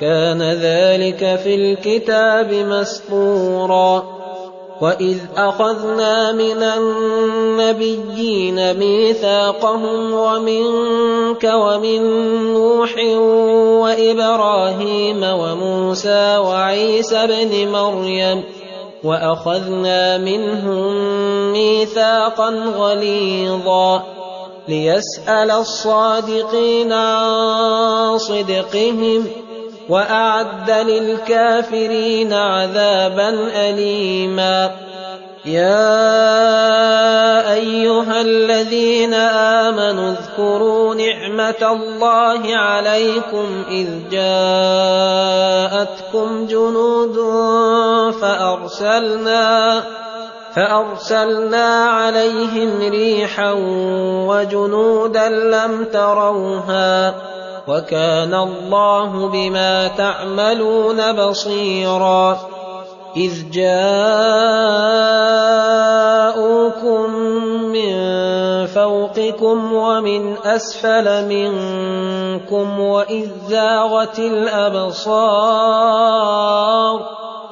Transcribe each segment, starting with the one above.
كان ذلك في الكتاب مسطورا. واذ اخذنا من النبيين ميثاقهم ومنك ومن نوح وابراهيم وموسى وعيسى بن مريم واخذنا منهم ميثاقا غليظا. ليسال الصادقين عن صدقهم وأعد للكافرين عذابا أليما. يا أيها الذين آمنوا اذكروا نعمة الله عليكم إذ جاءتكم جنود فأرسلنا فأرسلنا عليهم ريحا وجنودا لم تروها وكان الله بما تعملون بصيرا. إذ جاءوكم من فوقكم ومن أسفل منكم وإذ زاغت الأبصار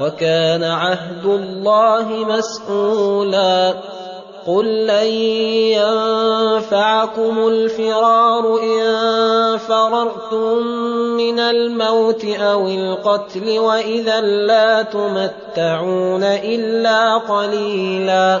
وكان عهد الله مسؤولا. قل لن ينفعكم الفرار إن فررتم من الموت أو القتل وإذا لا تمتعون إلا قليلا.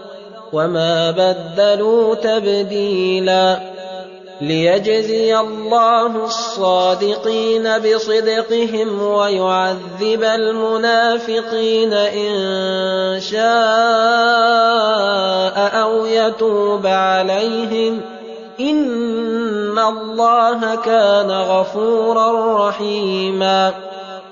وما بدلوا تبديلا ليجزي الله الصادقين بصدقهم ويعذب المنافقين ان شاء أو يتوب عليهم ان الله كان غفورا رحيما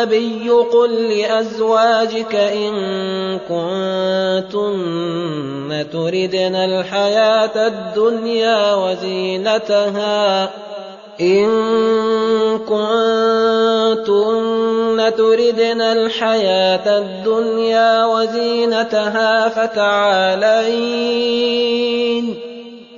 النبي قل لأزواجك إن كنتن تردن الحياة الدنيا وزينتها إن كنتن تردن الحياة الدنيا وزينتها فتعالين.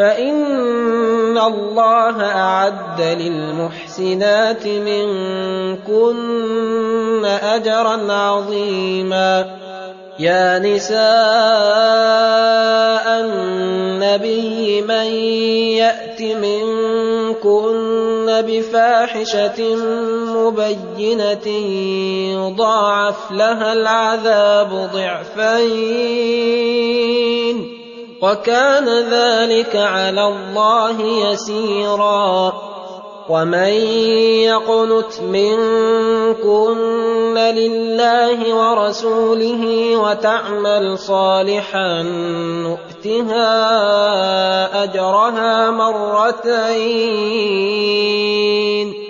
فإن الله أعد للمحسنات منكن أجرا عظيما. يا نساء النبي من يأت منكن بفاحشة مبينة يضاعف لها العذاب ضعفين. وكان ذلك على الله يسيرا. ومن يقنت منكن لله ورسوله وتعمل صالحا نؤتها أجرها مرتين.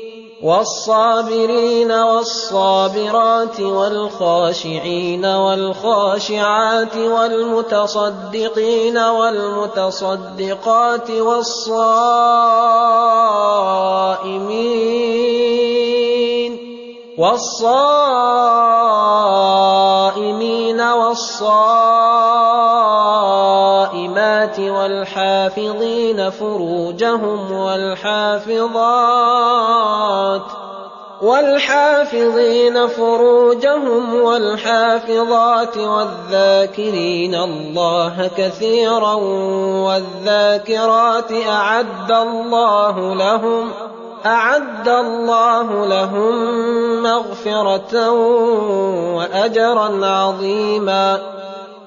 والصابرين والصابرات والخاشعين والخاشعات والمتصدقين والمتصدقات والصائمين والصائمين والصائمات والحافظين فروجهم والحافظات والحافظين فروجهم والحافظات والذاكرين الله كثيرا والذاكرات أعد الله لهم أعد الله لهم مغفرة وأجرا عظيما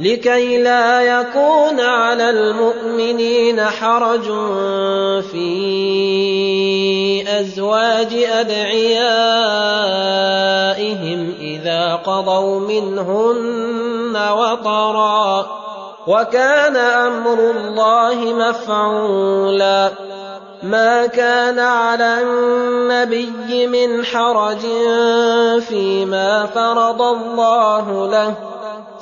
لكي لا يكون على المؤمنين حرج في أزواج أدعيائهم إذا قضوا منهن وطرا. وكان أمر الله مفعولا. ما كان على النبي من حرج فيما فرض الله له.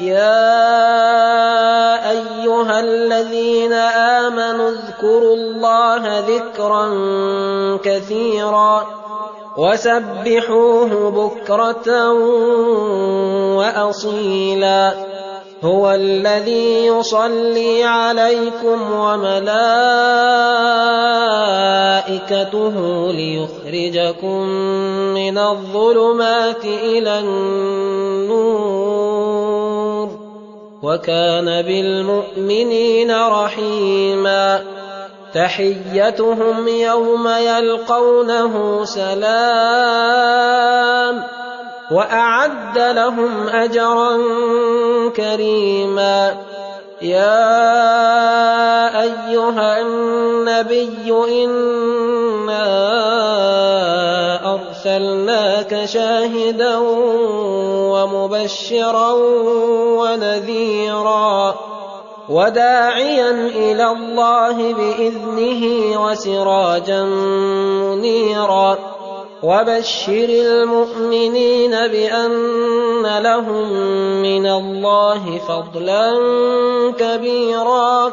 يا أيها الذين آمنوا اذكروا الله ذكرا كثيرا وسبحوه بكرة وأصيلا هو الذي يصلي عليكم وملائكته ليخرجكم من الظلمات إلى النور وكان بالمؤمنين رحيما. تحيتهم يوم يلقونه سلام. وأعد لهم أجرا كريما. يا أيها النبي إنا أرسلناك شاهدا ومبشرا ونذيرا وداعيا إلى الله بإذنه وسراجا منيرا وبشر المؤمنين بأن لهم من الله فضلا كبيرا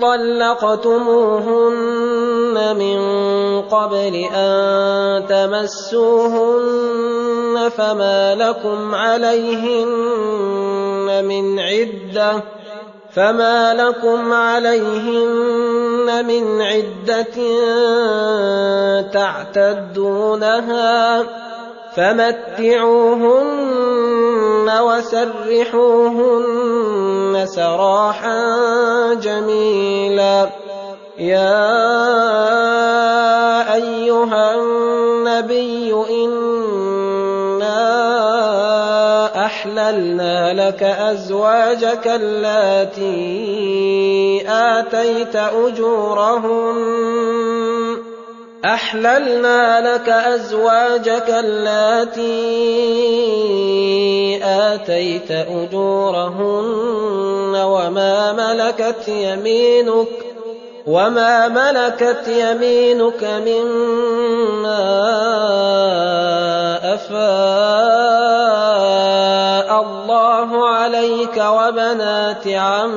طلقتموهن من قبل أن تمسوهن فما لكم عليهن من عدة فما لكم عليهن من عدة تعتدونها فمتعوهن وسرحوهن سراحا جميلا. يا أيها النبي إنا أحللنا لك أزواجك اللاتي آتيت أجورهن. أحللنا لك أزواجك اللاتي آتيت أجورهن وما ملكت يمينك وما ملكت يمينك مما الله عليك وبنات عمك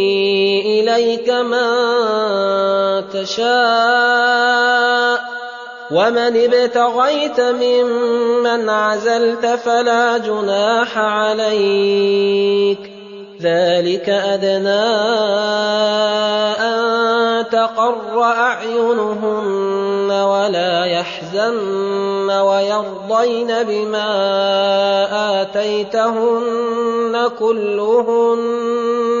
إليك من تشاء. ومن ابتغيت ممن عزلت فلا جناح عليك. ذلك أدنى أن تقر أعينهن ولا يحزن ويرضين بما آتيتهن كلهن.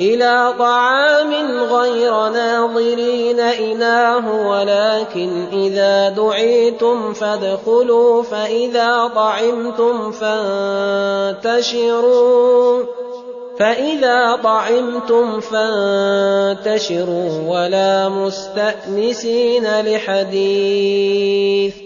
إلى طعام غير ناظرين إناه ولكن إذا دعيتم فادخلوا فإذا طعمتم فانتشروا فإذا طعمتم فانتشروا ولا مستأنسين لحديث.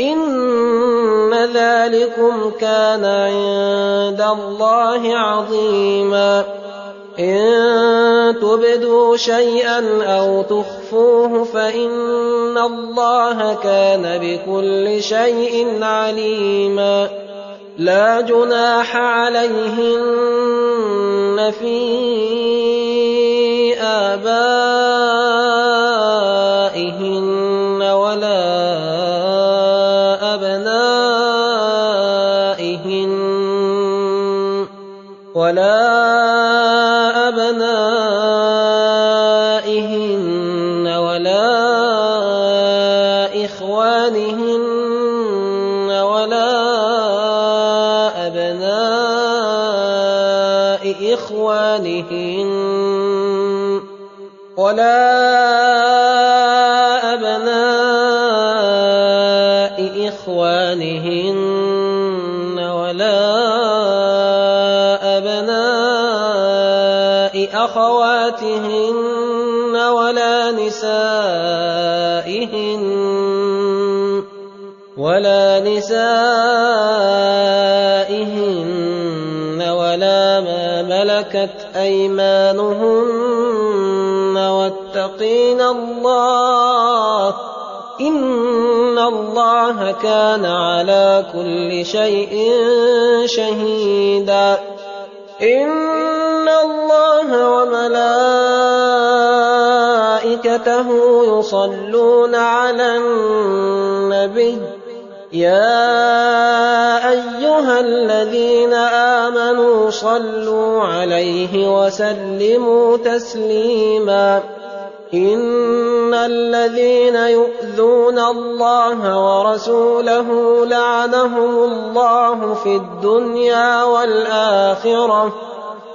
إن ذلكم كان عند الله عظيما إن تبدوا شيئا أو تخفوه فإن الله كان بكل شيء عليما لا جناح عليهن في آبائهن ولا أبنائهن ولا إخوانهن ولا أبناء إخوانهن ولا أخواتهن ولا نسائهن ولا نسائهن ولا ما ملكت أيمانهن واتقين الله إن الله كان على كل شيء شهيدا الله وملائكته يصلون على النبي. يا أيها الذين آمنوا صلوا عليه وسلموا تسليما. إن الذين يؤذون الله ورسوله لعنهم الله في الدنيا والآخرة.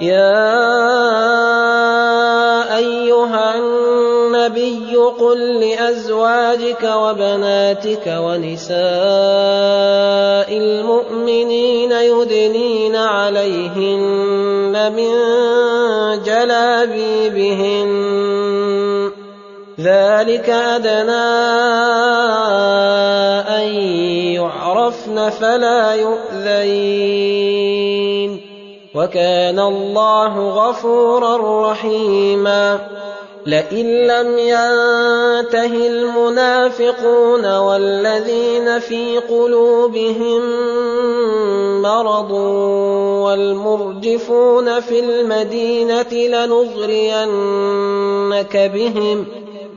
يا أيها النبي قل لأزواجك وبناتك ونساء المؤمنين يدنين عليهن من جلابيبهن. ذلك أدنى أن يعرفن فلا يؤذين. وكان الله غفورا رحيما. لئن لم ينته المنافقون والذين في قلوبهم مرض والمرجفون في المدينة لنغرينك بهم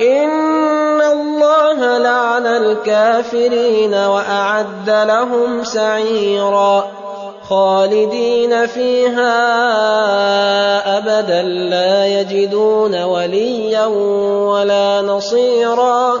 إن الله لعن الكافرين وأعد لهم سعيرا خالدين فيها أبدا لا يجدون وليا ولا نصيرا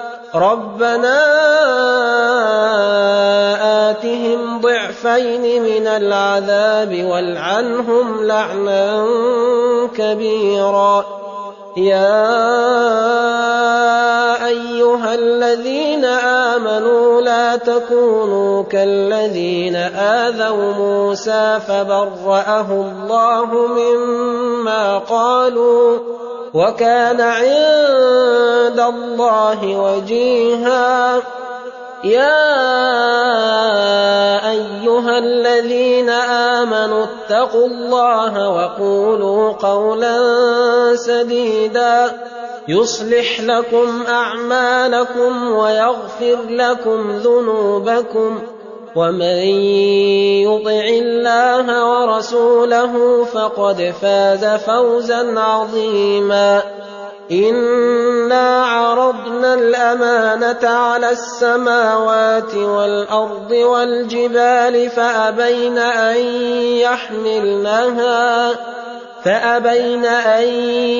ربنا آتهم ضعفين من العذاب والعنهم لعنا كبيرا. يا أيها الذين آمنوا لا تكونوا كالذين آذوا موسى فبرأه الله مما قالوا وكان عند الله وجيها. يا أيها الذين آمنوا اتقوا الله وقولوا قولا سديدا. يصلح لكم أعمالكم ويغفر لكم ذنوبكم. ومن يطع الله ورسوله فقد فاز فوزا عظيما انا عرضنا الامانه على السماوات والارض والجبال فابين ان يحملنها فأبين أن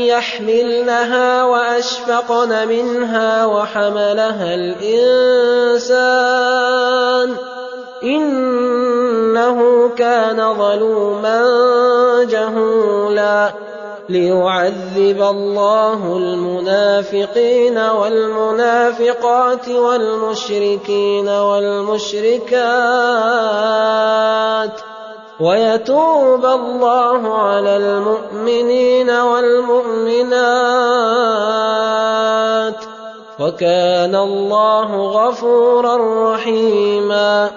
يحملنها وأشفقن منها وحملها الإنسان إنه كان ظلوما جهولا ليعذب الله المنافقين والمنافقات والمشركين والمشركات ويتوب الله على المؤمنين والمؤمنات وكان الله غفورا رحيما